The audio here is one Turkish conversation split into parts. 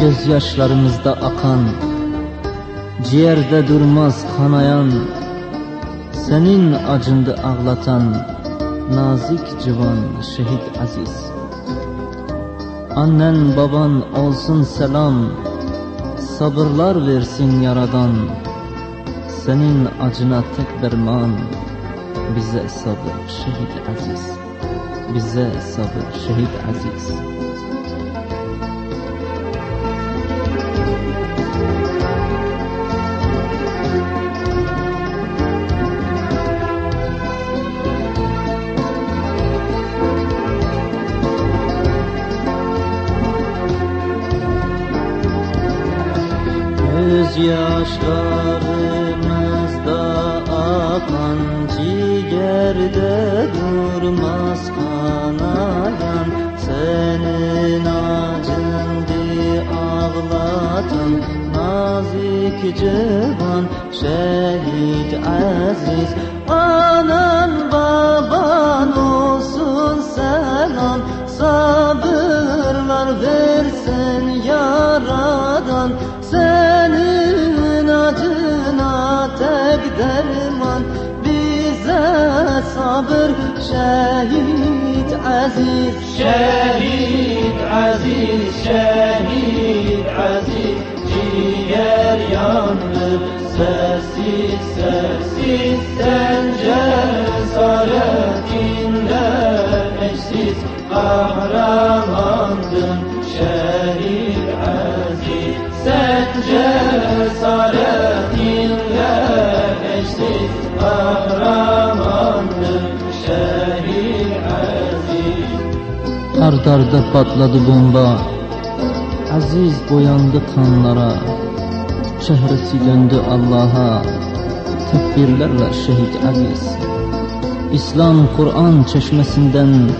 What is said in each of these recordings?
Gözyaşlarımızda akan Ciğerde durmaz kanayan Senin acındı ağlatan Nazik civan şehit aziz. Annen baban olsun selam Sabırlar versin yaradan Senin acına tek derman Bize sabır şehit aziz Bize sabır şehit aziz Gözyaşlarımızda akan ciğerde durmaz kanayan Senin acındı ağlatan nazik civan şehit aziz. Anan baban olsun selam sabırlar versin yaradan. Senin sabır şehit aziz şehit aziz şehit aziz. Ciğer yandı sessiz sessiz. Sen cesaretinle eşsiz. Kahramandın şehit aziz. Sen cesaretinle eşsiz. Kahramandın Ard arda patladı bomba. Aziz boyandı kanlara. Çehresi döndü Allah'a. Tekbirlerle şehit aziz. İslam Kur'an çeşmesinden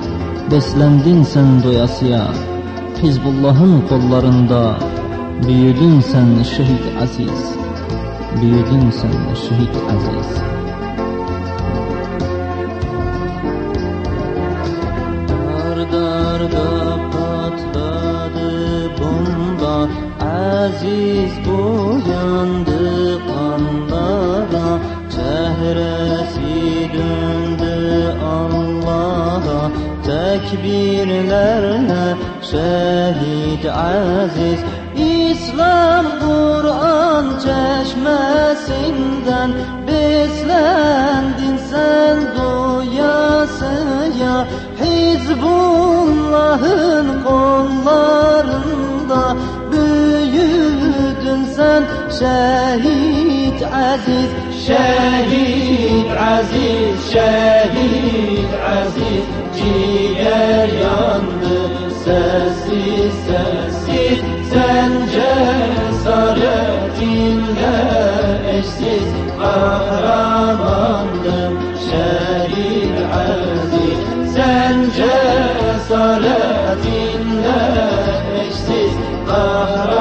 Beslendin sen doyasıya. Hizbullah'ın kollarında Büyüdün sen şehit aziz. Büyüdün sen şehit aziz Darda patladı bomba. Aziz boyandı kanlara Çehresi döndü Allah'a. Tekbirlerle şehit aziz. İslam Kur'an çeşmesinden Beslendin sen doyasıya Hizbullah'ın kollarında Büyüdün sen. Şehit aziz şehit aziz şehit aziz. Ciğer yandı sessiz sessiz. Sen cesaretinle eşsiz. Kahramandın Ah.